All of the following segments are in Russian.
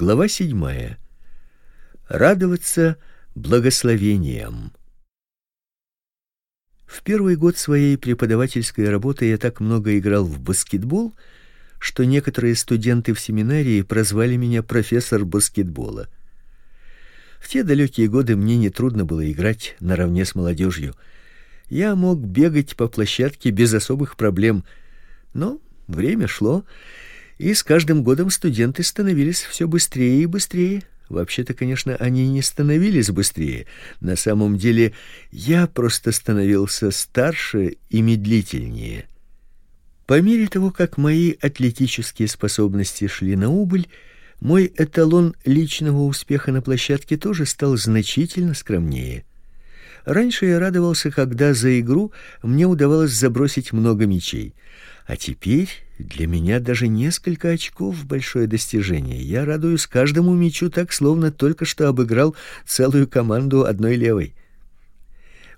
Глава седьмая. Радоваться благословениям. В первый год своей преподавательской работы я так много играл в баскетбол, что некоторые студенты в семинарии прозвали меня профессор баскетбола. В те далекие годы мне не трудно было играть наравне с молодежью. Я мог бегать по площадке без особых проблем, но время шло, и с каждым годом студенты становились все быстрее и быстрее. Вообще-то, конечно, они не становились быстрее. На самом деле, я просто становился старше и медлительнее. По мере того, как мои атлетические способности шли на убыль, мой эталон личного успеха на площадке тоже стал значительно скромнее. Раньше я радовался, когда за игру мне удавалось забросить много мячей, а теперь для меня даже несколько очков большое достижение. Я радуюсь каждому мячу так, словно только что обыграл целую команду одной левой.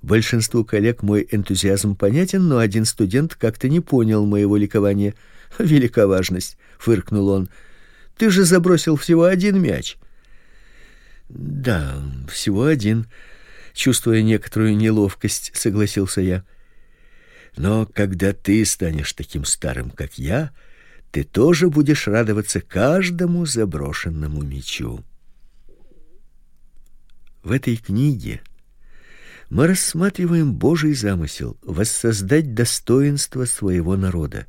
Большинству коллег мой энтузиазм понятен, но один студент как-то не понял моего ликования. Велика важность, фыркнул он. Ты же забросил всего один мяч. Да, всего один, чувствуя некоторую неловкость, согласился я. Но когда ты станешь таким старым, как я, ты тоже будешь радоваться каждому заброшенному мячу. В этой книге мы рассматриваем Божий замысел воссоздать достоинство своего народа.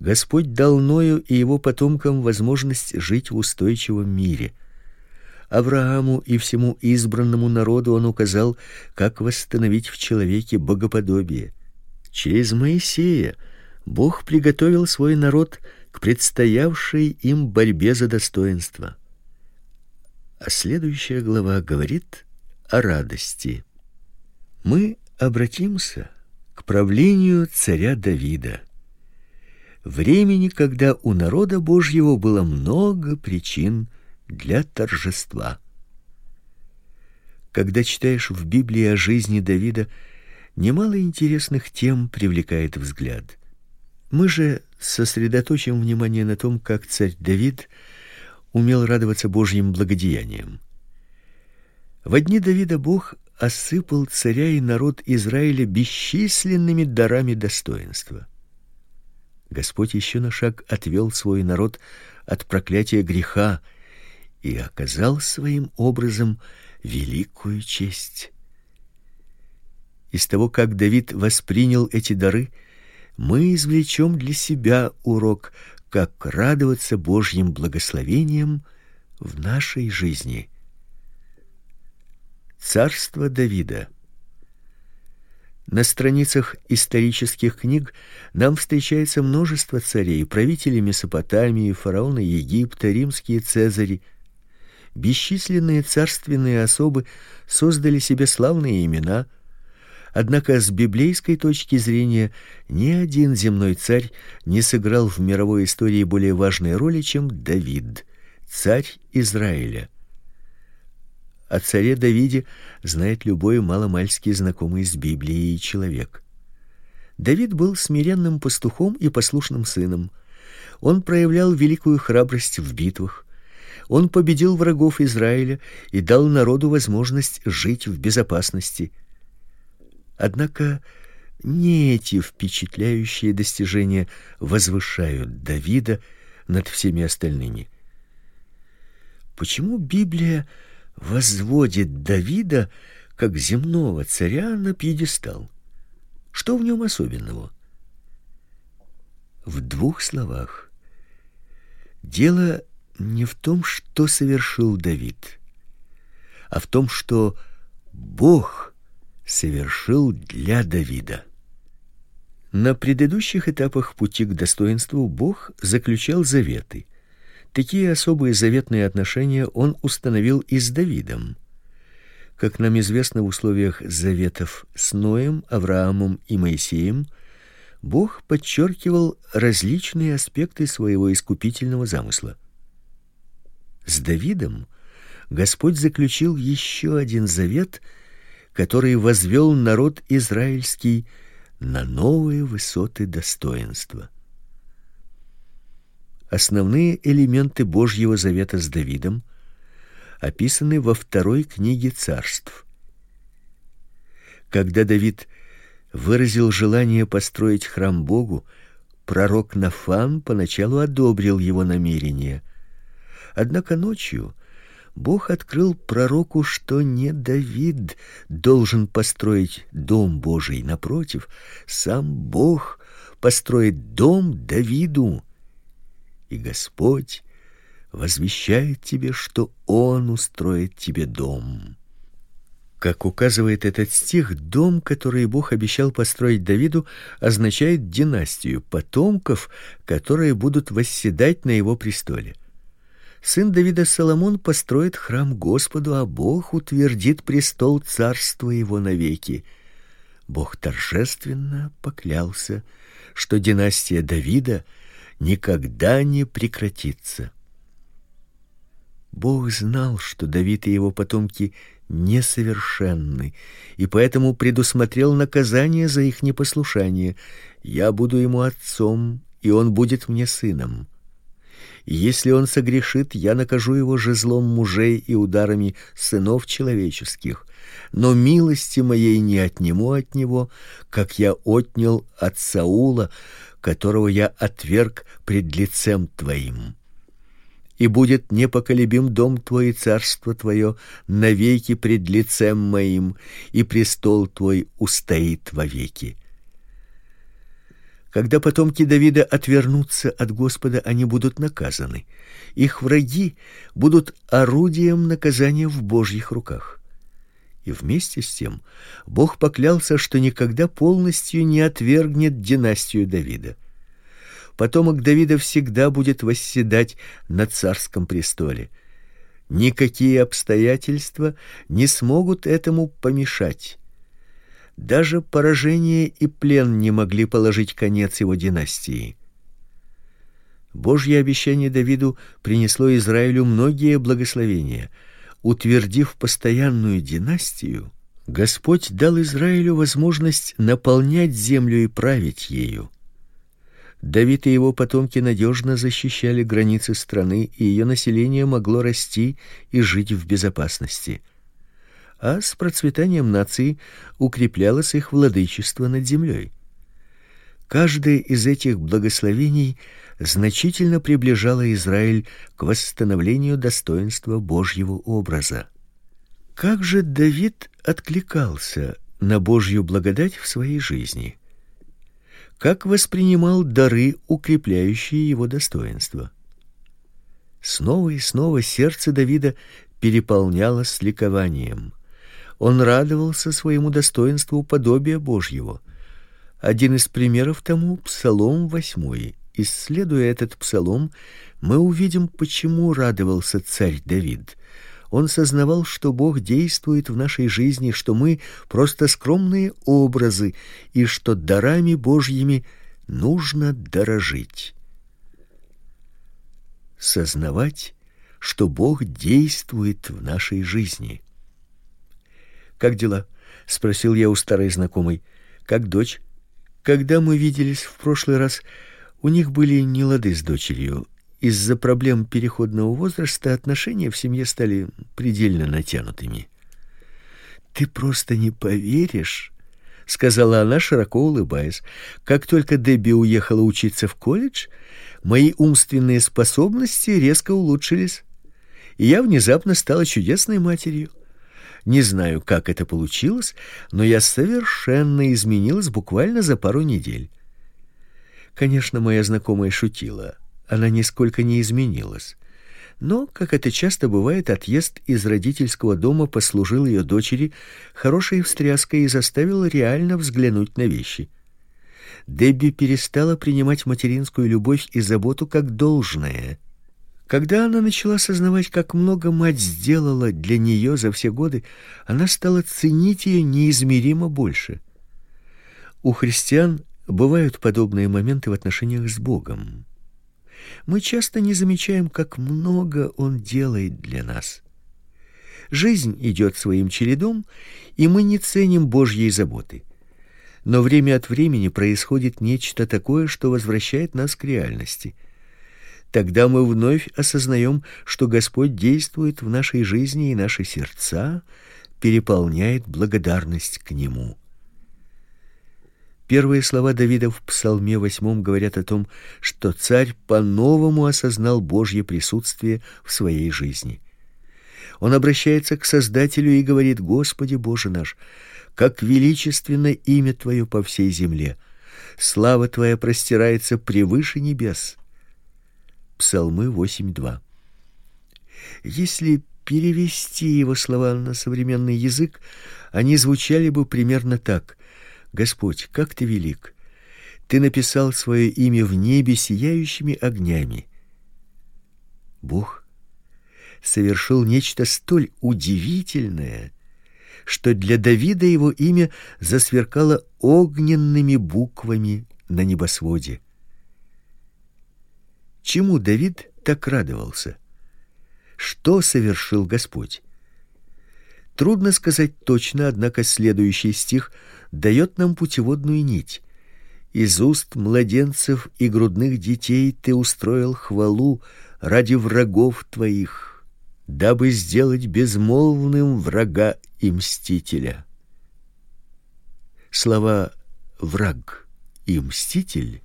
Господь дал Ною и его потомкам возможность жить в устойчивом мире. Аврааму и всему избранному народу он указал, как восстановить в человеке богоподобие. Через Моисея Бог приготовил свой народ к предстоявшей им борьбе за достоинство. А следующая глава говорит о радости. Мы обратимся к правлению царя Давида. Времени, когда у народа Божьего было много причин для торжества. Когда читаешь в Библии о жизни Давида, немало интересных тем привлекает взгляд. Мы же сосредоточим внимание на том, как царь Давид умел радоваться Божьим благодеяниям. В дни Давида Бог осыпал царя и народ Израиля бесчисленными дарами достоинства. Господь еще на шаг отвел свой народ от проклятия греха и оказал своим образом великую честь. Из того, как Давид воспринял эти дары, мы извлечем для себя урок, как радоваться Божьим благословениям в нашей жизни. Царство Давида. На страницах исторических книг нам встречается множество царей, правителей Месопотамии, фараоны Египта, римские цезари. Бесчисленные царственные особы создали себе славные имена – Однако с библейской точки зрения ни один земной царь не сыграл в мировой истории более важной роли, чем Давид, царь Израиля. О царе Давиде знает любой маломальски знакомый с Библией человек. Давид был смиренным пастухом и послушным сыном. Он проявлял великую храбрость в битвах. Он победил врагов Израиля и дал народу возможность жить в безопасности – Однако не эти впечатляющие достижения возвышают Давида над всеми остальными. Почему Библия возводит Давида как земного царя на пьедестал? Что в нем особенного? В двух словах. Дело не в том, что совершил Давид, а в том, что Бог совершил для Давида. На предыдущих этапах пути к достоинству Бог заключал заветы. Такие особые заветные отношения он установил и с Давидом. Как нам известно, в условиях заветов с Ноем, Авраамом и Моисеем Бог подчеркивал различные аспекты своего искупительного замысла. С Давидом Господь заключил еще один завет – который возвел народ израильский на новые высоты достоинства. Основные элементы Божьего завета с Давидом описаны во второй книге Царств. Когда Давид выразил желание построить храм Богу, пророк Нафан поначалу одобрил его намерение. Однако ночью Бог открыл пророку, что не Давид должен построить дом Божий, напротив, сам Бог построит дом Давиду. И Господь возвещает тебе, что он устроит тебе дом. Как указывает этот стих, дом, который Бог обещал построить Давиду, означает династию потомков, которые будут восседать на его престоле. Сын Давида Соломон построит храм Господу, а Бог утвердит престол царства его навеки. Бог торжественно поклялся, что династия Давида никогда не прекратится. Бог знал, что Давид и его потомки несовершенны, и поэтому предусмотрел наказание за их непослушание. Я буду ему отцом, и он будет мне сыном. Если он согрешит, я накажу его жезлом мужей и ударами сынов человеческих. Но милости моей не отниму от него, как я отнял от Саула, которого я отверг пред лицем твоим и будет непоколебим дом твой и царство твое навеки пред лицем моим, и престол твой устоит вовеки. Когда потомки Давида отвернутся от Господа, они будут наказаны. Их враги будут орудием наказания в Божьих руках. И вместе с тем Бог поклялся, что никогда полностью не отвергнет династию Давида потомок Давида всегда будет восседать на царском престоле. Никакие обстоятельства не смогут этому помешать. Даже поражение и плен не могли положить конец его династии. Божье обещание Давиду принесло Израилю многие благословения. Утвердив постоянную династию, Господь дал Израилю возможность наполнять землю и править ею. Давид и его потомки надежно защищали границы страны, и ее население могло расти и жить в безопасности. А с процветанием нации укреплялось их владычество над землей. Каждое из этих благословений значительно приближало Израиль к восстановлению достоинства Божьего образа. Как же Давид откликался на Божью благодать в своей жизни? как воспринимал дары, укрепляющие его достоинство. Снова и снова сердце Давида переполнялось ликованием. Он радовался своему достоинству подобия Божьего. Один из примеров тому Псалом восьмой. Исследуя этот псалом, мы увидим, почему радовался царь Давид. Он сознавал, что Бог действует в нашей жизни, что мы просто скромные образы и что дарами Божьими нужно дорожить. Сознавать, что Бог действует в нашей жизни. Как дела? спросил я у старой знакомой. Как дочь? Когда мы виделись в прошлый раз, у них были нелады с дочерью. Из-за проблем переходного возраста отношения в семье стали предельно натянутыми. Ты просто не поверишь, сказала она, широко улыбаясь. Как только Дебби уехала учиться в колледж, мои умственные способности резко улучшились, и я внезапно стала чудесной матерью. Не знаю, как это получилось, но я совершенно изменилась буквально за пару недель. Конечно, моя знакомая шутила она нисколько не изменилась. Но, как это часто бывает, отъезд из родительского дома послужил ее дочери хорошей встряской и заставил реально взглянуть на вещи. Дебби перестала принимать материнскую любовь и заботу как должное. Когда она начала осознавать, как много мать сделала для нее за все годы, она стала ценить ее неизмеримо больше. У христиан бывают подобные моменты в отношениях с Богом мы часто не замечаем, как много он делает для нас. Жизнь идет своим чередом, и мы не ценим Божьей заботы. Но время от времени происходит нечто такое, что возвращает нас к реальности. Тогда мы вновь осознаем, что Господь действует в нашей жизни, и наши сердца переполняет благодарность к нему. Первые слова Давида в Псалме 8 говорят о том, что царь по-новому осознал Божье присутствие в своей жизни. Он обращается к Создателю и говорит: "Господи Боже наш, как величественно имя твое по всей земле. Слава твоя простирается превыше небес". Псалмы 8:2. Если перевести его слова на современный язык, они звучали бы примерно так: Господь, как ты велик! Ты написал свое имя в небе сияющими огнями. Бог совершил нечто столь удивительное, что для Давида его имя засверкало огненными буквами на небосводе. Чему Давид так радовался? Что совершил Господь? Трудно сказать точно, однако следующий стих дает нам путеводную нить. Из уст младенцев и грудных детей ты устроил хвалу ради врагов твоих, дабы сделать безмолвным врага и мстителя. Слова враг и мститель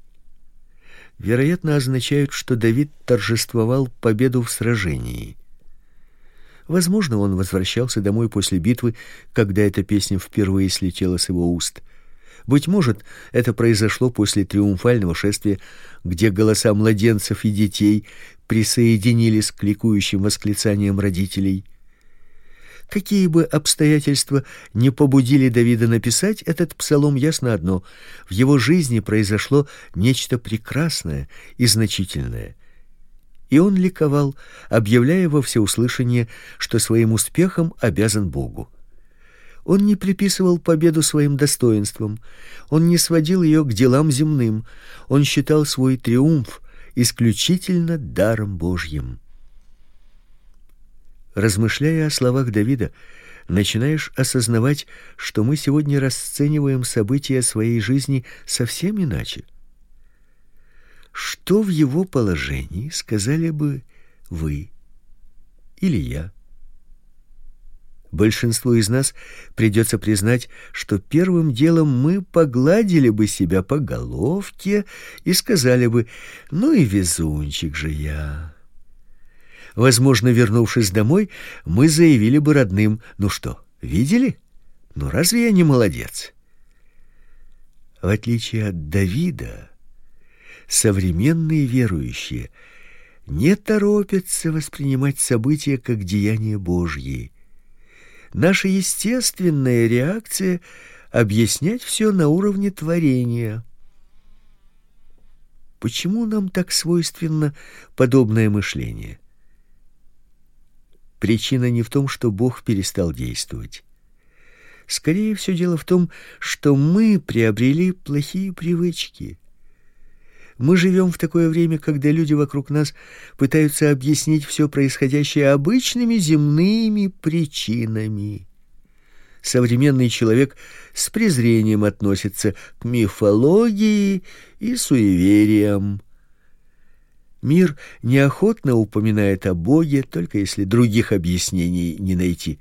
вероятно означают, что Давид торжествовал победу в сражении. Возможно, он возвращался домой после битвы, когда эта песня впервые слетела с его уст. Быть может, это произошло после триумфального шествия, где голоса младенцев и детей присоединились к ликующим восклицаниям родителей. Какие бы обстоятельства не побудили Давида написать этот псалом, ясно одно: в его жизни произошло нечто прекрасное и значительное. И он ликовал, объявляя во всеуслышание, что своим успехом обязан Богу. Он не приписывал победу своим достоинствам, он не сводил ее к делам земным, он считал свой триумф исключительно даром Божьим. Размышляя о словах Давида, начинаешь осознавать, что мы сегодня расцениваем события своей жизни совсем иначе. Что в его положении сказали бы вы или я? Большинству из нас придется признать, что первым делом мы погладили бы себя по головке и сказали бы: "Ну и везунчик же я". Возможно, вернувшись домой, мы заявили бы родным: "Ну что, видели? Ну разве я не молодец?" В отличие от Давида, современные верующие не торопятся воспринимать события как деяния Божьи. Наша естественная реакция объяснять все на уровне творения. Почему нам так свойственно подобное мышление? Причина не в том, что Бог перестал действовать. Скорее все дело в том, что мы приобрели плохие привычки. Мы живем в такое время, когда люди вокруг нас пытаются объяснить все происходящее обычными земными причинами. Современный человек с презрением относится к мифологии и суевериям. Мир неохотно упоминает о Боге, только если других объяснений не найти.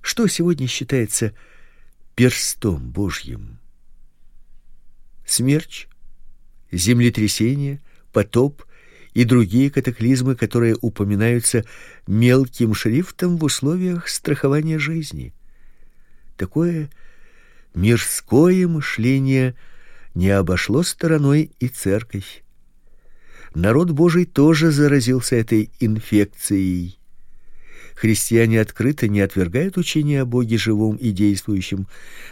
Что сегодня считается перстом Божьим? Смерч, землетрясение, потоп и другие катаклизмы, которые упоминаются мелким шрифтом в условиях страхования жизни. Такое мирское мышление не обошло стороной и церковь. Народ Божий тоже заразился этой инфекцией. Христиане открыто не отвергают учение о Боге живом и действующем,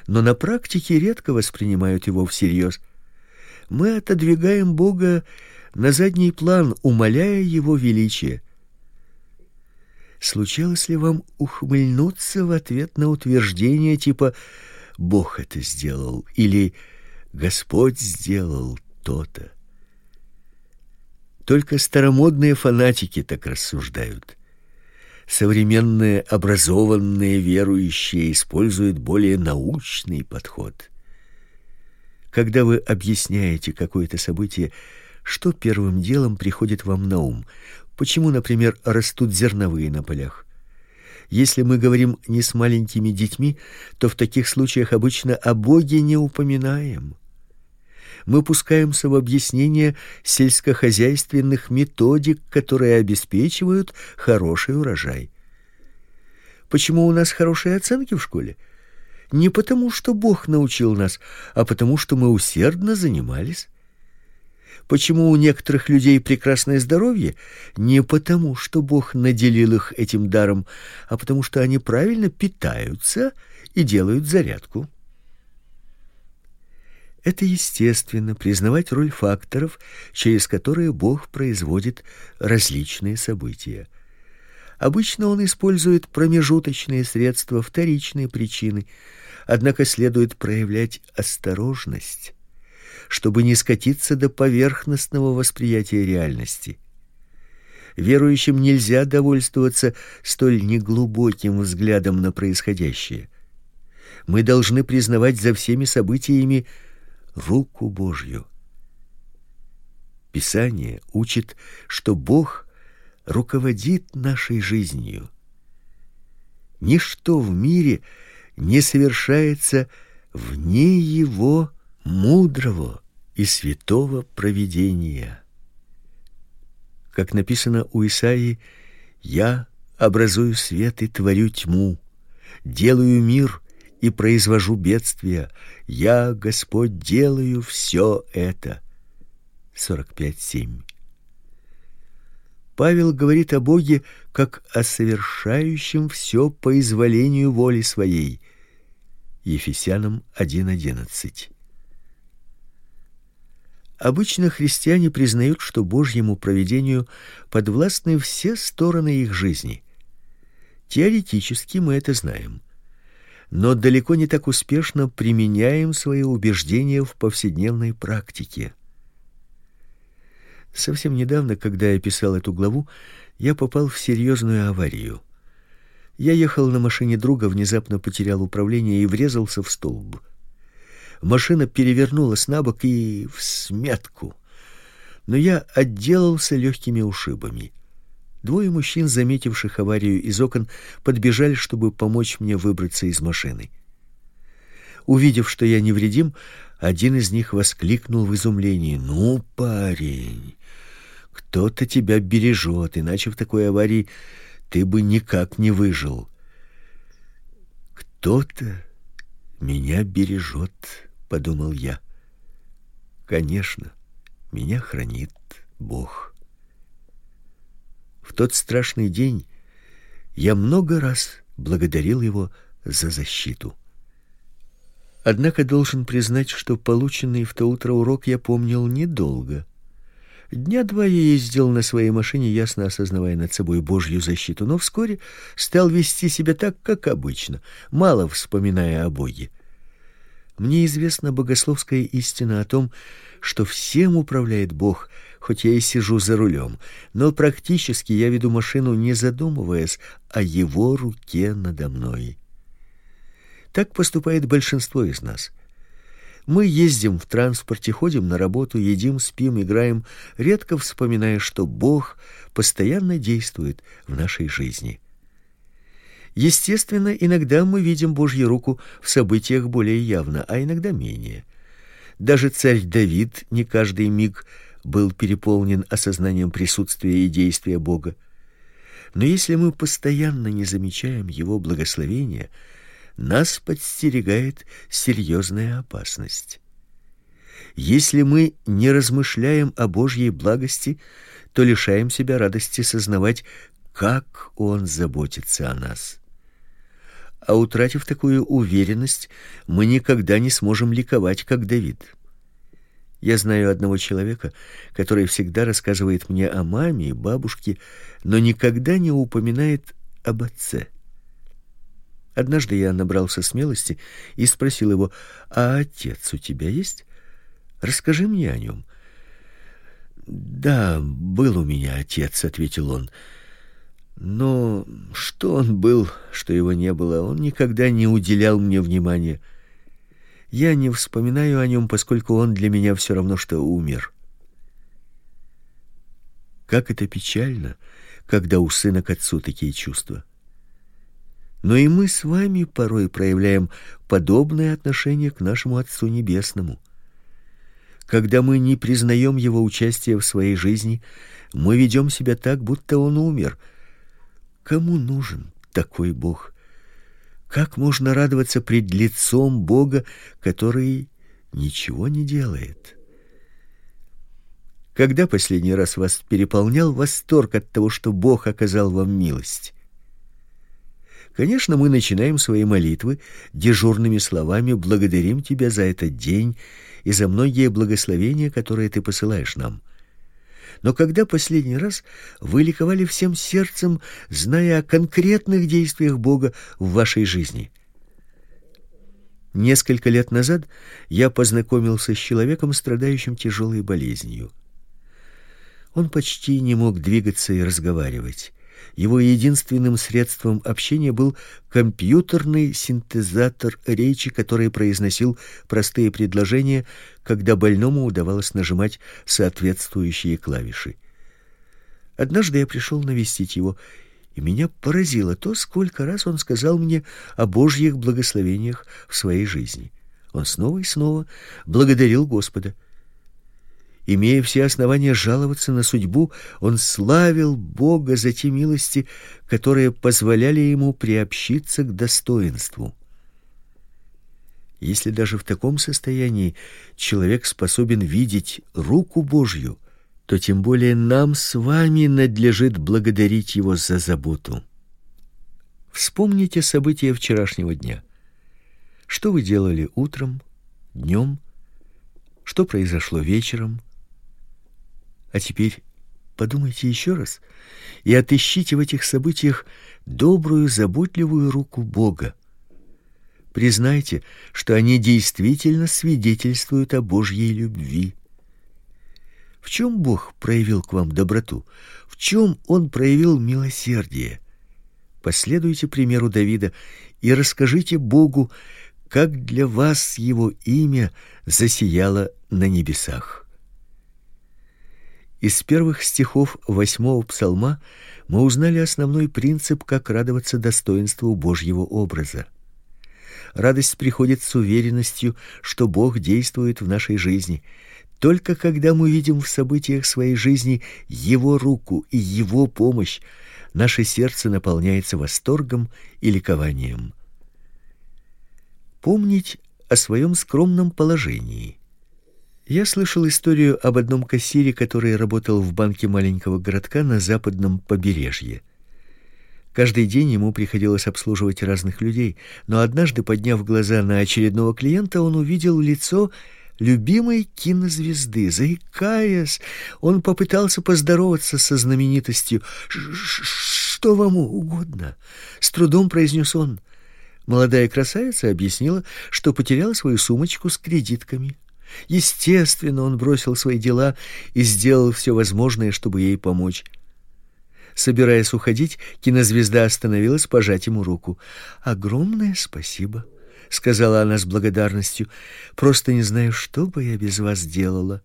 но на практике редко воспринимают его всерьез мы отодвигаем Бога на задний план, умаляя его величие. Случалось ли вам ухмыльнуться в ответ на утверждение типа Бог это сделал или Господь сделал то-то? Только старомодные фанатики так рассуждают. Современные образованные верующие используют более научный подход. Когда вы объясняете какое-то событие Что первым делом приходит вам на ум? Почему, например, растут зерновые на полях? Если мы говорим не с маленькими детьми, то в таких случаях обычно о Боге не упоминаем. Мы пускаемся в объяснение сельскохозяйственных методик, которые обеспечивают хороший урожай. Почему у нас хорошие оценки в школе? Не потому, что Бог научил нас, а потому, что мы усердно занимались. Почему у некоторых людей прекрасное здоровье? Не потому, что Бог наделил их этим даром, а потому что они правильно питаются и делают зарядку. Это естественно признавать роль факторов, через которые Бог производит различные события. Обычно он использует промежуточные средства, вторичные причины, однако следует проявлять осторожность чтобы не скатиться до поверхностного восприятия реальности. Верующим нельзя довольствоваться столь неглубоким взглядом на происходящее. Мы должны признавать за всеми событиями руку Божью. Писание учит, что Бог руководит нашей жизнью. Ничто в мире не совершается вне его мудрого и святого провидения. Как написано у Исаии, я образую свет и творю тьму, делаю мир и произвожу бедствия. Я, Господь, делаю все это. 45:7. Павел говорит о Боге как о совершающем все по изволению воли своей. Ефесянам 1:11. Обычно христиане признают, что Божьему провидению подвластны все стороны их жизни. Теоретически мы это знаем, но далеко не так успешно применяем свои убеждения в повседневной практике. Совсем недавно, когда я писал эту главу, я попал в серьезную аварию. Я ехал на машине друга, внезапно потерял управление и врезался в столб. Машина перевернулась на бок и в смятку. Но я отделался легкими ушибами. Двое мужчин, заметивших аварию из окон, подбежали, чтобы помочь мне выбраться из машины. Увидев, что я невредим, один из них воскликнул в изумлении: "Ну, парень, кто-то тебя бережет, иначе в такой аварии ты бы никак не выжил". Кто-то меня бережет подумал я. Конечно, меня хранит Бог. В тот страшный день я много раз благодарил его за защиту. Однако должен признать, что полученный в то утро урок я помнил недолго. Дня два я ездил на своей машине, ясно осознавая над собой Божью защиту, но вскоре стал вести себя так, как обычно, мало вспоминая о Боге. Мне известна богословская истина о том, что всем управляет Бог, хоть я и сижу за рулем, но практически я веду машину, не задумываясь о его руке надо мной. Так поступает большинство из нас. Мы ездим в транспорте, ходим на работу, едим, спим, играем, редко вспоминая, что Бог постоянно действует в нашей жизни. Естественно, иногда мы видим Божью руку в событиях более явно, а иногда менее. Даже царь Давид не каждый миг был переполнен осознанием присутствия и действия Бога. Но если мы постоянно не замечаем его благословения, нас подстерегает серьезная опасность. Если мы не размышляем о Божьей благости, то лишаем себя радости сознавать, как он заботится о нас а утратив такую уверенность, мы никогда не сможем ликовать, как Давид. Я знаю одного человека, который всегда рассказывает мне о маме и бабушке, но никогда не упоминает об отце. Однажды я набрался смелости и спросил его: "А отец у тебя есть? Расскажи мне о нем». "Да, был у меня отец", ответил он. Но что он был, что его не было, он никогда не уделял мне внимания. Я не вспоминаю о нем, поскольку он для меня все равно что умер. Как это печально, когда у сына к отцу такие чувства. Но и мы с вами порой проявляем подобное отношение к нашему Отцу Небесному. Когда мы не признаем его участия в своей жизни, мы ведем себя так, будто он умер. Кому нужен такой Бог? Как можно радоваться пред лицом Бога, который ничего не делает? Когда последний раз вас переполнял восторг от того, что Бог оказал вам милость? Конечно, мы начинаем свои молитвы дежурными словами: "Благодарим тебя за этот день и за многие благословения, которые ты посылаешь нам". Но когда последний раз вы ликовали всем сердцем, зная о конкретных действиях Бога в вашей жизни? Несколько лет назад я познакомился с человеком, страдающим тяжелой болезнью. Он почти не мог двигаться и разговаривать. Его единственным средством общения был компьютерный синтезатор речи, который произносил простые предложения, когда больному удавалось нажимать соответствующие клавиши. Однажды я пришел навестить его, и меня поразило то, сколько раз он сказал мне о Божьих благословениях в своей жизни. Он снова и снова благодарил Господа. Имея все основания жаловаться на судьбу, он славил Бога за те милости, которые позволяли ему приобщиться к достоинству. Если даже в таком состоянии человек способен видеть руку Божью, то тем более нам с вами надлежит благодарить его за заботу. Вспомните события вчерашнего дня. Что вы делали утром, днем, что произошло вечером? А теперь подумайте еще раз и отыщите в этих событиях добрую, заботливую руку Бога. Признайте, что они действительно свидетельствуют о Божьей любви. В чем Бог проявил к вам доброту? В чем он проявил милосердие? Последуйте примеру Давида и расскажите Богу, как для вас его имя засияло на небесах. Из первых стихов восьмого псалма мы узнали основной принцип, как радоваться достоинству Божьего образа. Радость приходит с уверенностью, что Бог действует в нашей жизни. Только когда мы видим в событиях своей жизни его руку и его помощь, наше сердце наполняется восторгом и ликованием. Помнить о своем скромном положении. Я слышал историю об одном кассире, который работал в банке маленького городка на западном побережье. Каждый день ему приходилось обслуживать разных людей, но однажды, подняв глаза на очередного клиента, он увидел лицо любимой кинозвезды. Заикаясь, он попытался поздороваться со знаменитостью. «Что вам угодно?» — с трудом произнес он. Молодая красавица объяснила, что потеряла свою сумочку с кредитками. Естественно, он бросил свои дела и сделал все возможное, чтобы ей помочь. Собираясь уходить, кинозвезда остановилась пожать ему руку. Огромное спасибо, сказала она с благодарностью. Просто не знаю, что бы я без вас делала.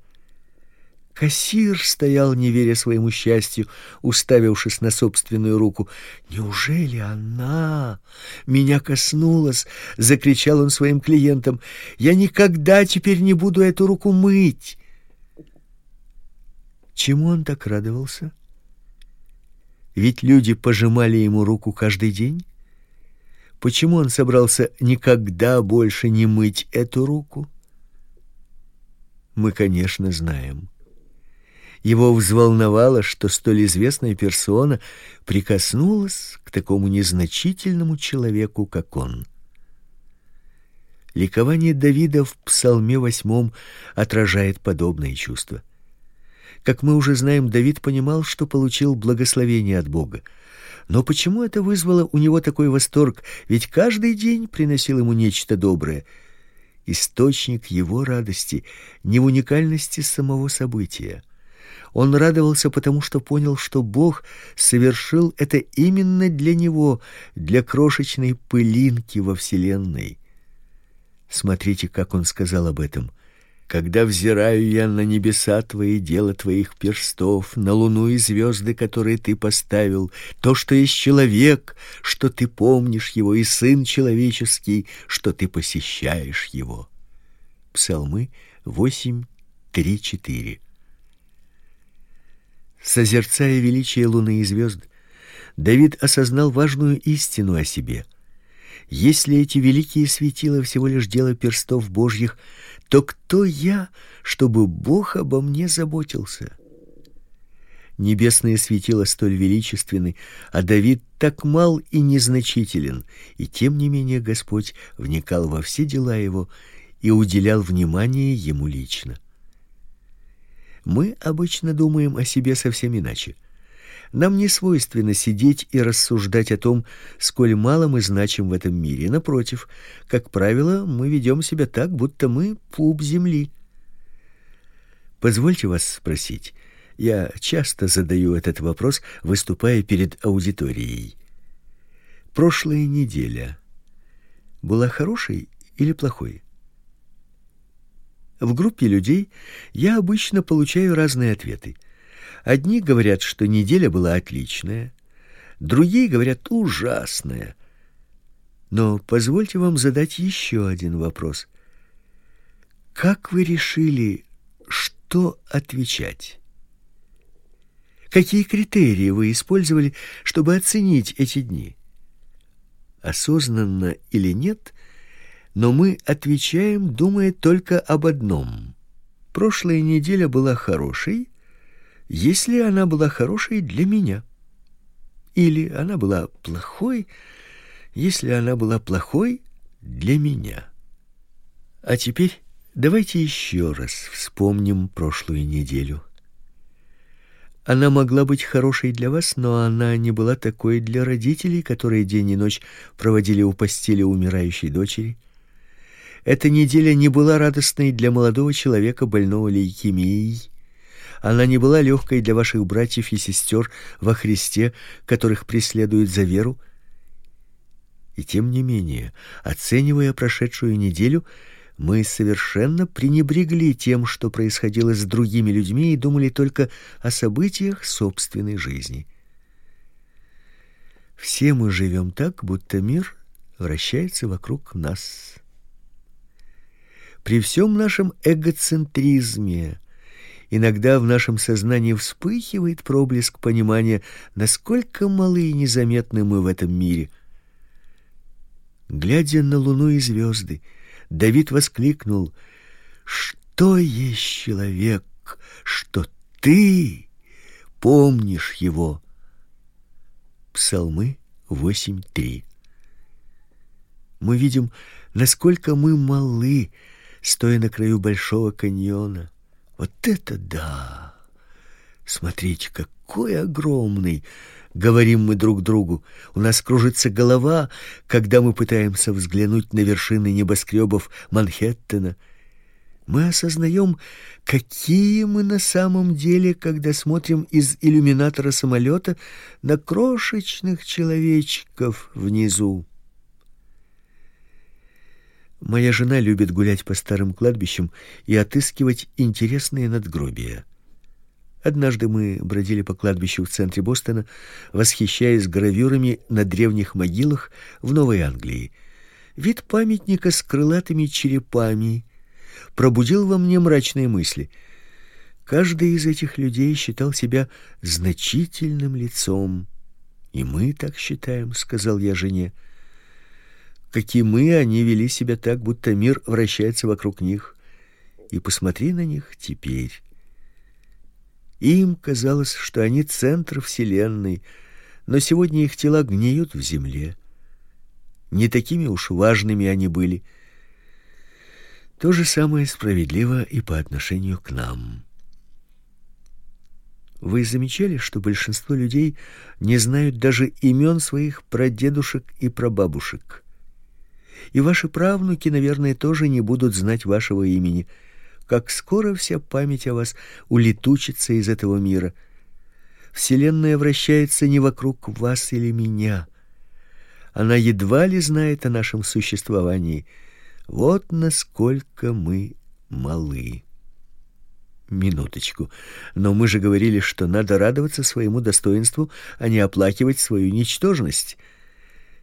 Кассир стоял, не веря своему счастью, уставившись на собственную руку. Неужели она меня коснулась? закричал он своим клиентам. Я никогда теперь не буду эту руку мыть. Чему он так радовался? Ведь люди пожимали ему руку каждый день. Почему он собрался никогда больше не мыть эту руку? Мы, конечно, знаем. Его взволновало, что столь известная персона прикоснулась к такому незначительному человеку, как он. Ликование Давида в Псалме восьмом отражает подобные чувства. Как мы уже знаем, Давид понимал, что получил благословение от Бога. Но почему это вызвало у него такой восторг? Ведь каждый день приносил ему нечто доброе. Источник его радости не в уникальности самого события. Он радовался, потому что понял, что Бог совершил это именно для него, для крошечной пылинки во вселенной. Смотрите, как он сказал об этом. Когда взираю я на небеса твои, дело твоих перстов, на луну и звезды, которые ты поставил, то, что есть человек, что ты помнишь его, и сын человеческий, что ты посещаешь его. Псалмы 8, 3, 4. Созерцая величие луны и звезд, Давид осознал важную истину о себе. Если эти великие светила всего лишь дело перстов Божьих, то кто я, чтобы Бог обо мне заботился? Небесные светила столь величественны, а Давид так мал и незначителен, и тем не менее Господь вникал во все дела его и уделял внимание ему лично мы обычно думаем о себе совсем иначе. Нам не свойственно сидеть и рассуждать о том, сколь мало мы значим в этом мире. Напротив, как правило, мы ведем себя так, будто мы пуп земли. Позвольте вас спросить. Я часто задаю этот вопрос, выступая перед аудиторией. Прошлая неделя была хорошей или плохой? В группе людей я обычно получаю разные ответы. Одни говорят, что неделя была отличная, другие говорят ужасная. Но позвольте вам задать еще один вопрос. Как вы решили, что отвечать? Какие критерии вы использовали, чтобы оценить эти дни? Осознанно или нет, но мы отвечаем, думая только об одном. Прошлая неделя была хорошей, если она была хорошей для меня. Или она была плохой, если она была плохой для меня. А теперь давайте еще раз вспомним прошлую неделю. Она могла быть хорошей для вас, но она не была такой для родителей, которые день и ночь проводили у постели умирающей дочери. Эта неделя не была радостной для молодого человека, больного лейкемией. Она не была легкой для ваших братьев и сестер во Христе, которых преследуют за веру. И тем не менее, оценивая прошедшую неделю, мы совершенно пренебрегли тем, что происходило с другими людьми, и думали только о событиях собственной жизни. Все мы живем так, будто мир вращается вокруг нас. При всем нашем эгоцентризме иногда в нашем сознании вспыхивает проблеск понимания, насколько малы и незаметны мы в этом мире. Глядя на луну и звезды, Давид воскликнул: "Что есть человек, что ты помнишь его?" Псалмы 8:3. Мы видим, насколько мы малы стоя на краю большого каньона. Вот это да! Смотрите, какой огромный! Говорим мы друг другу. У нас кружится голова, когда мы пытаемся взглянуть на вершины небоскребов Манхэттена. Мы осознаем, какие мы на самом деле, когда смотрим из иллюминатора самолета на крошечных человечков внизу. Моя жена любит гулять по старым кладбищам и отыскивать интересные надгробия. Однажды мы бродили по кладбищу в центре Бостона, восхищаясь гравюрами на древних могилах в Новой Англии. Вид памятника с крылатыми черепами пробудил во мне мрачные мысли. Каждый из этих людей считал себя значительным лицом, и мы так считаем, сказал я жене как и мы, они вели себя так, будто мир вращается вокруг них. И посмотри на них теперь. Им казалось, что они центр вселенной, но сегодня их тела гниют в земле. Не такими уж важными они были. То же самое справедливо и по отношению к нам. Вы замечали, что большинство людей не знают даже имен своих прадедушек и прабабушек? И ваши правнуки, наверное, тоже не будут знать вашего имени. Как скоро вся память о вас улетучится из этого мира. Вселенная вращается не вокруг вас или меня. Она едва ли знает о нашем существовании. Вот насколько мы малы. Минуточку. Но мы же говорили, что надо радоваться своему достоинству, а не оплакивать свою ничтожность.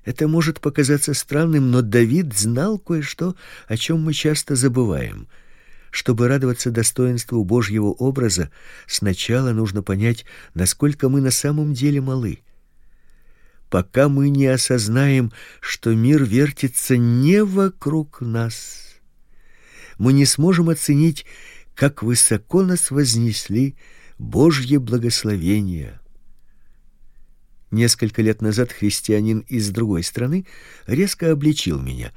Это может показаться странным, но Давид знал кое-что, о чем мы часто забываем. Чтобы радоваться достоинству Божьего образа, сначала нужно понять, насколько мы на самом деле малы. Пока мы не осознаем, что мир вертится не вокруг нас, мы не сможем оценить, как высоко нас вознесли Божье благословение. Несколько лет назад христианин из другой страны резко обличил меня.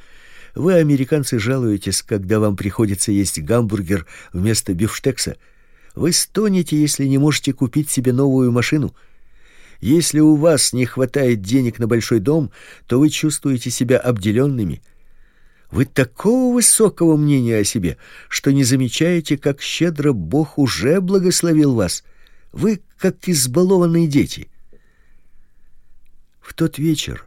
Вы, американцы, жалуетесь, когда вам приходится есть гамбургер вместо бифштекса. Вы стонете, если не можете купить себе новую машину. Если у вас не хватает денег на большой дом, то вы чувствуете себя обделенными. Вы такого высокого мнения о себе, что не замечаете, как щедро Бог уже благословил вас. Вы как избалованные дети. В тот вечер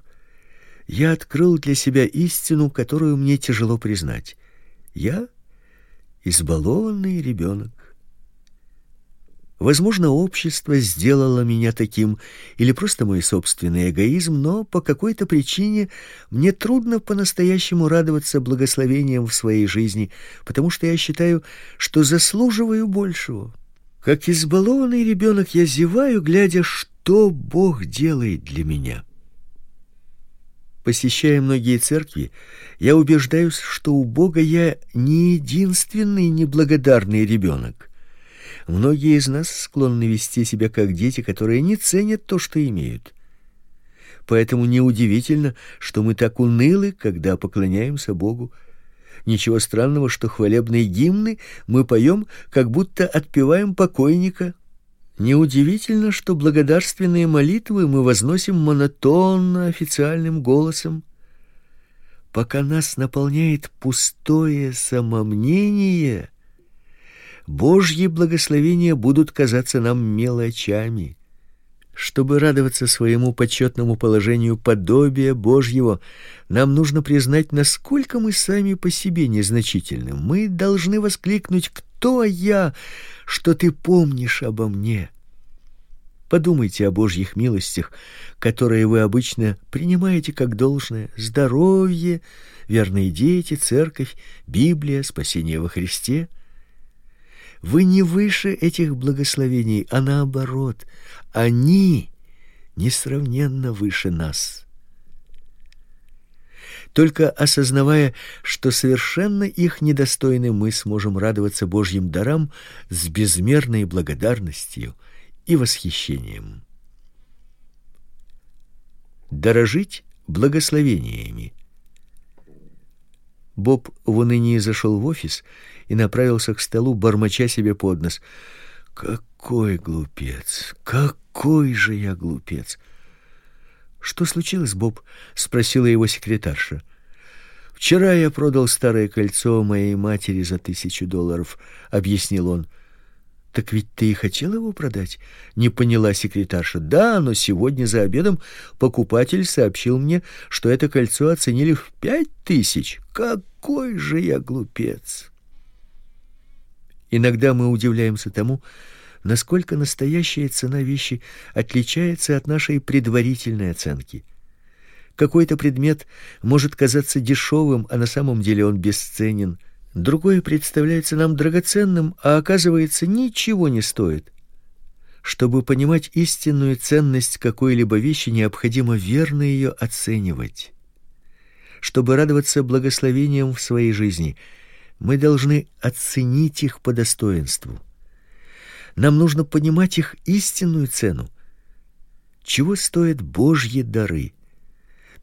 я открыл для себя истину, которую мне тяжело признать. Я избалованный ребенок. Возможно, общество сделало меня таким, или просто мой собственный эгоизм, но по какой-то причине мне трудно по-настоящему радоваться благословениям в своей жизни, потому что я считаю, что заслуживаю большего. Как избалованный ребенок я зеваю, глядя, что Бог делает для меня. Посещая многие церкви, я убеждаюсь, что у Бога я не единственный неблагодарный ребенок. Многие из нас склонны вести себя как дети, которые не ценят то, что имеют. Поэтому неудивительно, что мы так унылы, когда поклоняемся Богу. Ничего странного, что хвалебные гимны мы поем, как будто отпеваем покойника. Неудивительно, что благодарственные молитвы мы возносим монотонно, официальным голосом. Пока нас наполняет пустое самомнение, Божьи благословения будут казаться нам мелочами. Чтобы радоваться своему почетному положению подобия Божьего, нам нужно признать, насколько мы сами по себе незначительны. Мы должны воскликнуть: "Кто я, что ты помнишь обо мне?" Подумайте о Божьих милостях, которые вы обычно принимаете как должное: здоровье, верные дети, церковь, Библия, спасение во Христе. Вы не выше этих благословений, а наоборот, они несравненно выше нас. Только осознавая, что совершенно их недостойны, мы сможем радоваться Божьим дарам с безмерной благодарностью и восхищением. Дорожить благословениями. Боб в унынии зашел в офис и направился к столу, бормоча себе под нос: "Какой глупец! Какой же я глупец!" "Что случилось, Боб?" спросила его секретарша. "Вчера я продал старое кольцо моей матери за тысячу долларов", объяснил он. Так ведь ты и хотел его продать? Не поняла секретарша. Да, но сегодня за обедом покупатель сообщил мне, что это кольцо оценили в пять тысяч. Какой же я глупец! Иногда мы удивляемся тому, насколько настоящая цена вещи отличается от нашей предварительной оценки. Какой-то предмет может казаться дешевым, а на самом деле он бесценен. Другое представляется нам драгоценным, а оказывается ничего не стоит. Чтобы понимать истинную ценность какой-либо вещи, необходимо верно ее оценивать. Чтобы радоваться благословениям в своей жизни – мы должны оценить их по достоинству. Нам нужно понимать их истинную цену. Чего стоят Божьи дары?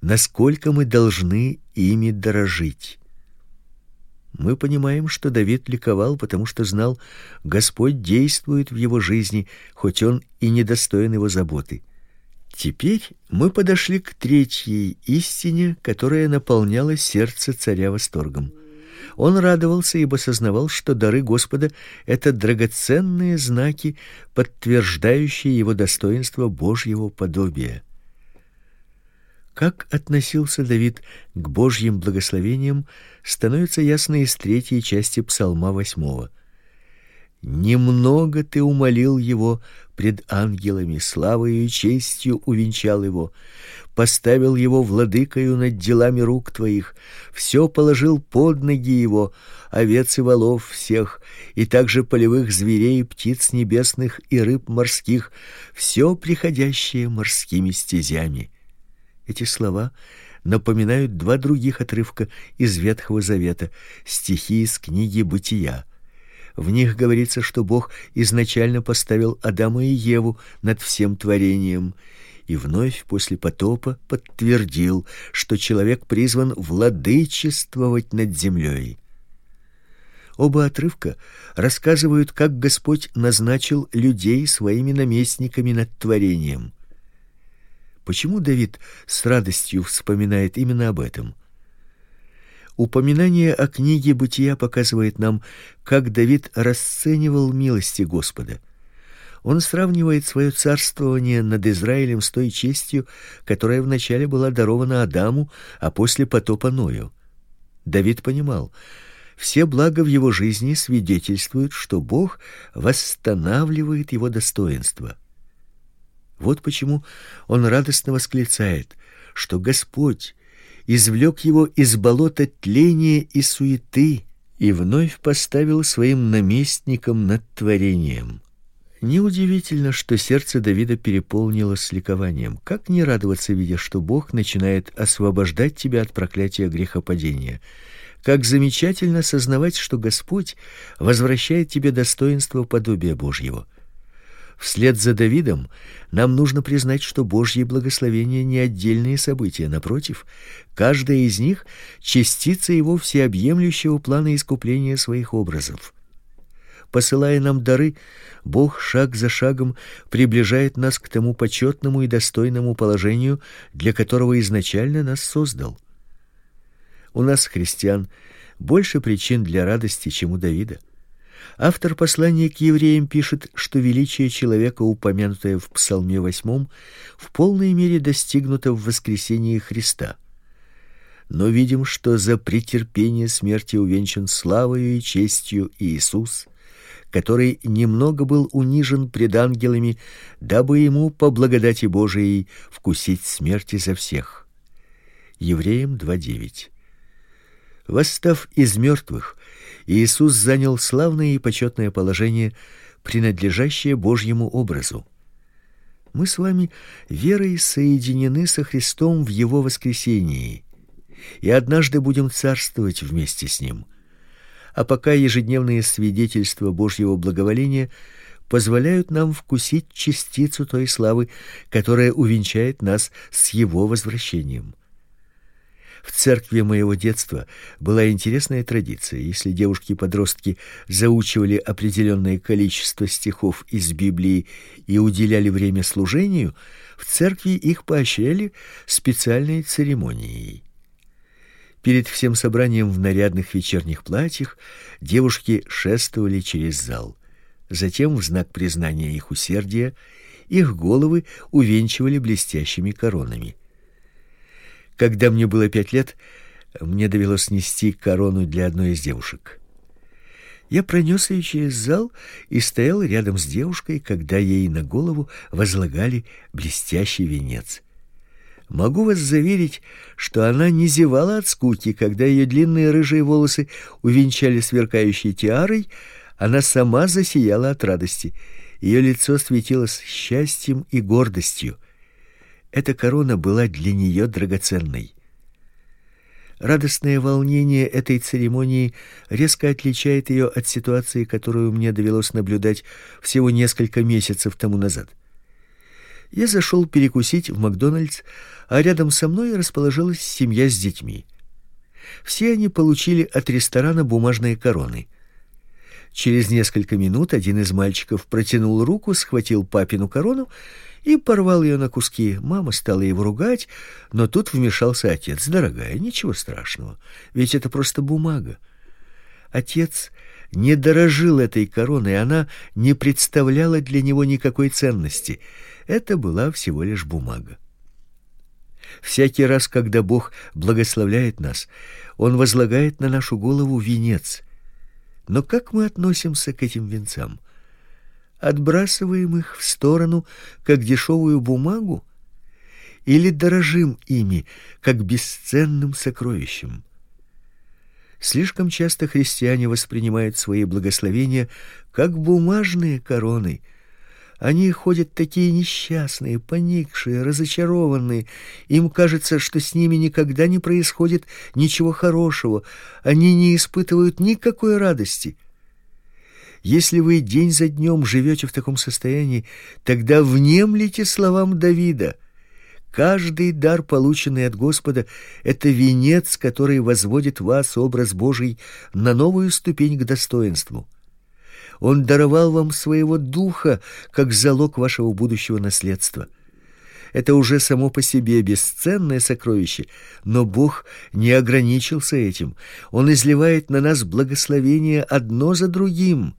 Насколько мы должны ими дорожить? Мы понимаем, что Давид ликовал, потому что знал, Господь действует в его жизни, хоть он и недостоин его заботы. Теперь мы подошли к третьей истине, которая наполняла сердце царя восторгом. Он радовался, ибо сознавал, что дары Господа это драгоценные знаки, подтверждающие его достоинство Божьего подобия. Как относился Давид к Божьим благословениям, становится ясно из третьей части Псалма восьмого. Немного ты умолил его пред ангелами, славою и честью увенчал его, поставил его владыкою над делами рук твоих, все положил под ноги его, овец и волов всех, и также полевых зверей, птиц небесных и рыб морских, все приходящее морскими стезями. Эти слова напоминают два других отрывка из Ветхого Завета, стихи из книги Бытия. В них говорится, что Бог изначально поставил Адама и Еву над всем творением и вновь после потопа подтвердил, что человек призван владычествовать над землей. Оба отрывка рассказывают, как Господь назначил людей своими наместниками над творением. Почему Давид с радостью вспоминает именно об этом? Упоминание о книге Бытия показывает нам, как Давид расценивал милости Господа. Он сравнивает свое царствование над Израилем с той честью, которая вначале была дарована Адаму, а после потопа Ною. Давид понимал, все блага в его жизни свидетельствуют, что Бог восстанавливает его достоинство. Вот почему он радостно восклицает, что Господь извлек его из болота тления и суеты и вновь поставил своим наместником над творением. Неудивительно, что сердце Давида переполнилось ликованием. Как не радоваться, видя, что Бог начинает освобождать тебя от проклятия грехопадения? Как замечательно сознавать, что Господь возвращает тебе достоинство подобия Божьего. Вслед за Давидом нам нужно признать, что Божьи благословения не отдельные события, напротив, каждая из них частица его всеобъемлющего плана искупления своих образов. Посылая нам дары, Бог шаг за шагом приближает нас к тому почетному и достойному положению, для которого изначально нас создал. У нас, христиан, больше причин для радости, чем у Давида. Автор послания к евреям пишет, что величие человека, упомянутое в Псалме 8, в полной мере достигнуто в воскресении Христа. Но видим, что за претерпение смерти увенчан славою и честью Иисус, который немного был унижен пред ангелами, дабы ему по благодати Божией вкусить смерти за всех. Евреям 2:9 Восстав из мертвых, Иисус занял славное и почетное положение, принадлежащее Божьему образу. Мы с вами верой соединены со Христом в его воскресении, и однажды будем царствовать вместе с ним. А пока ежедневные свидетельства Божьего благоволения позволяют нам вкусить частицу той славы, которая увенчает нас с его возвращением. В церкви моего детства была интересная традиция. Если девушки-подростки заучивали определенное количество стихов из Библии и уделяли время служению, в церкви их поощряли специальной церемонией. Перед всем собранием в нарядных вечерних платьях девушки шествовали через зал. Затем в знак признания их усердия их головы увенчивали блестящими коронами. Когда мне было пять лет, мне довелось нести корону для одной из девушек. Я пронес ее через зал и стоял рядом с девушкой, когда ей на голову возлагали блестящий венец. Могу вас заверить, что она не зевала от скуки, когда ее длинные рыжие волосы увенчали сверкающей тиарой, она сама засияла от радости. Ее лицо светилось счастьем и гордостью. Эта корона была для нее драгоценной. Радостное волнение этой церемонии резко отличает ее от ситуации, которую мне довелось наблюдать всего несколько месяцев тому назад. Я зашел перекусить в Макдональдс, а рядом со мной расположилась семья с детьми. Все они получили от ресторана бумажные короны. Через несколько минут один из мальчиков протянул руку, схватил папину корону и порвал ее на куски. Мама стала его ругать, но тут вмешался отец. Дорогая, ничего страшного, ведь это просто бумага. Отец не дорожил этой короной, она не представляла для него никакой ценности. Это была всего лишь бумага. Всякий раз, когда Бог благословляет нас, он возлагает на нашу голову венец. Но как мы относимся к этим венцам? Отбрасываем их в сторону, как дешевую бумагу, или дорожим ими, как бесценным сокровищем? Слишком часто христиане воспринимают свои благословения как бумажные короны. Они ходят такие несчастные, поникшие, разочарованные. Им кажется, что с ними никогда не происходит ничего хорошего. Они не испытывают никакой радости. Если вы день за днем живете в таком состоянии, тогда внемлите словам Давида: Каждый дар, полученный от Господа, это венец, который возводит вас, образ Божий, на новую ступень к достоинству. Он даровал вам своего духа как залог вашего будущего наследства. Это уже само по себе бесценное сокровище, но Бог не ограничился этим. Он изливает на нас благословения одно за другим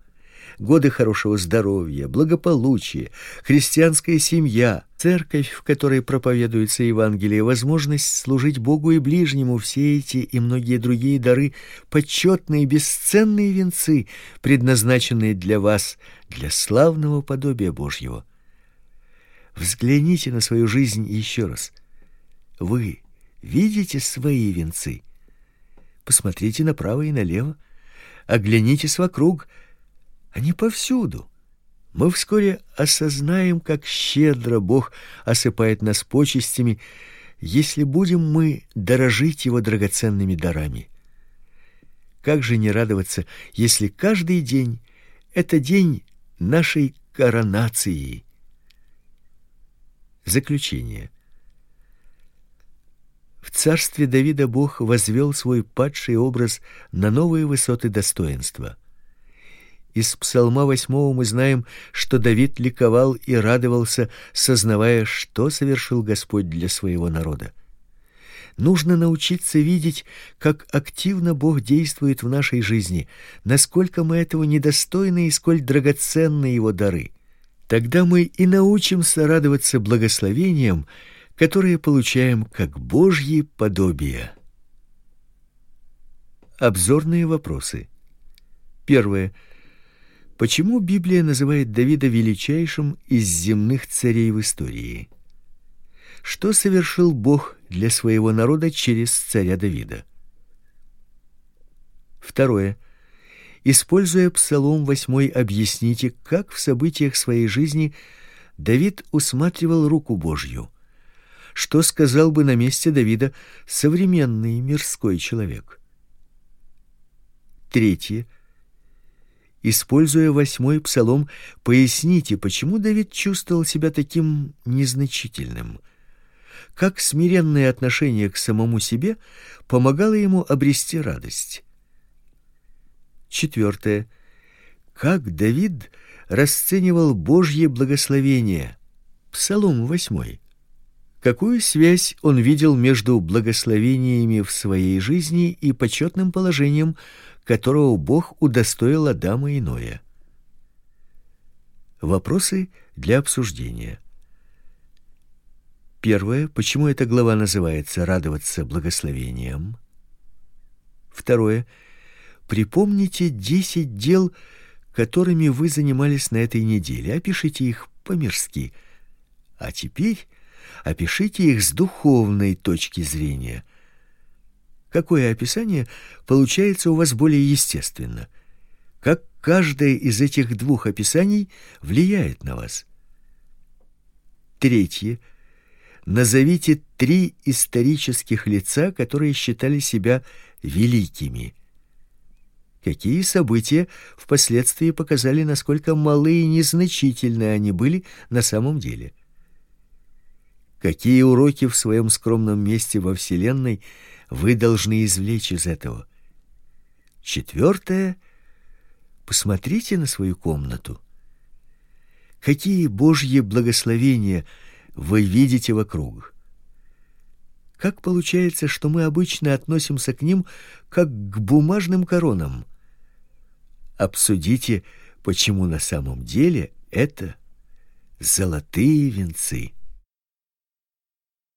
годы хорошего здоровья, благополучия, христианская семья, церковь, в которой проповедуется Евангелие, возможность служить Богу и ближнему, все эти и многие другие дары почетные бесценные венцы, предназначенные для вас, для славного подобия Божьего. Взгляните на свою жизнь еще раз. Вы видите свои венцы? Посмотрите направо и налево, оглянитесь вокруг – они повсюду. Мы вскоре осознаем, как щедро Бог осыпает нас почестями, если будем мы дорожить его драгоценными дарами. Как же не радоваться, если каждый день это день нашей коронации. Заключение. В царстве Давида Бог возвел свой падший образ на новые высоты достоинства. Из Псалма 8 мы знаем, что Давид ликовал и радовался, сознавая, что совершил Господь для своего народа. Нужно научиться видеть, как активно Бог действует в нашей жизни, насколько мы этого недостойны и сколь драгоценны его дары. Тогда мы и научимся радоваться благословениям, которые получаем как Божьи подобия. Обзорные вопросы. Первое. Почему Библия называет Давида величайшим из земных царей в истории? Что совершил Бог для своего народа через царя Давида? Второе. Используя Псалом 8, объясните, как в событиях своей жизни Давид усматривал руку Божью. Что сказал бы на месте Давида современный мирской человек? Третье. Используя восьмой псалом, поясните, почему Давид чувствовал себя таким незначительным. Как смиренное отношение к самому себе помогало ему обрести радость. Четвертое. Как Давид расценивал Божье благословение. Псалом восьмой. Какую связь он видел между благословениями в своей жизни и почетным положением, которого Бог удостоил Адама и Ноя. Вопросы для обсуждения. Первое, почему эта глава называется радоваться благословением? Второе, припомните десять дел, которыми вы занимались на этой неделе. Опишите их по-мирски. А теперь опишите их с духовной точки зрения – Какое описание получается у вас более естественно? Как каждое из этих двух описаний влияет на вас? Третье. Назовите три исторических лица, которые считали себя великими. Какие события впоследствии показали, насколько малы и незначительны они были на самом деле? Какие уроки в своем скромном месте во вселенной – вы должны извлечь из этого. Четвертое. Посмотрите на свою комнату. Какие Божьи благословения вы видите вокруг? Как получается, что мы обычно относимся к ним как к бумажным коронам? Обсудите, почему на самом деле это золотые венцы.